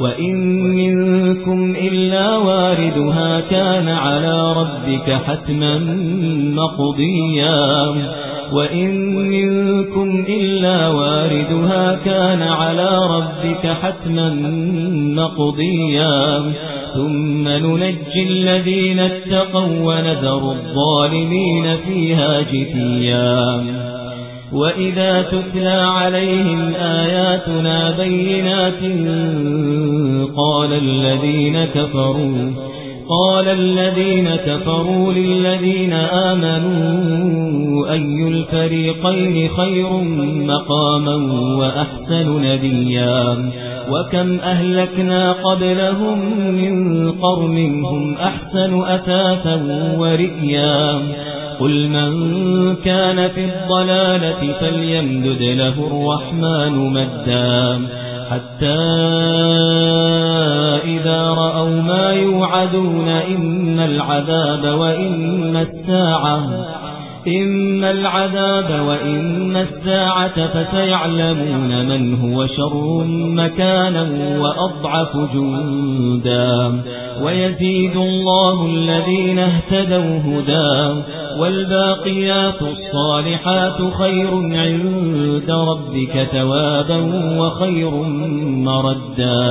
وإن منكم إلا واردها كان على ربك حتما مقضيا. وإن منكم إلا واردها كان على ربك حتما مقضيا. ثم ننجي الذين اتقوا ونذر الظالمين فيها جثيا. وإذا تتلى عليهم آياتنا بينات قال الذين كفروا قال الذين كفروا للذين آمنوا أي الفريقين خير مقاما وأحسن نبيا؟ وكم أهلكنا قبلهم من قرن هم أحسن أثاثا ورئيا؟ قل من كان في الضلالة فليمدد له الرحمن مدا حتى إذا رأوا ما يوعدون إن العذاب وإن الساعة إن العذاب وإن الساعة فسيعلمون من هو شر مكانا وأضعف جندا ويزيد الله الذين اهتدوا هدى والباقيات الصالحات خير عند ربك ثوابا وخير مردا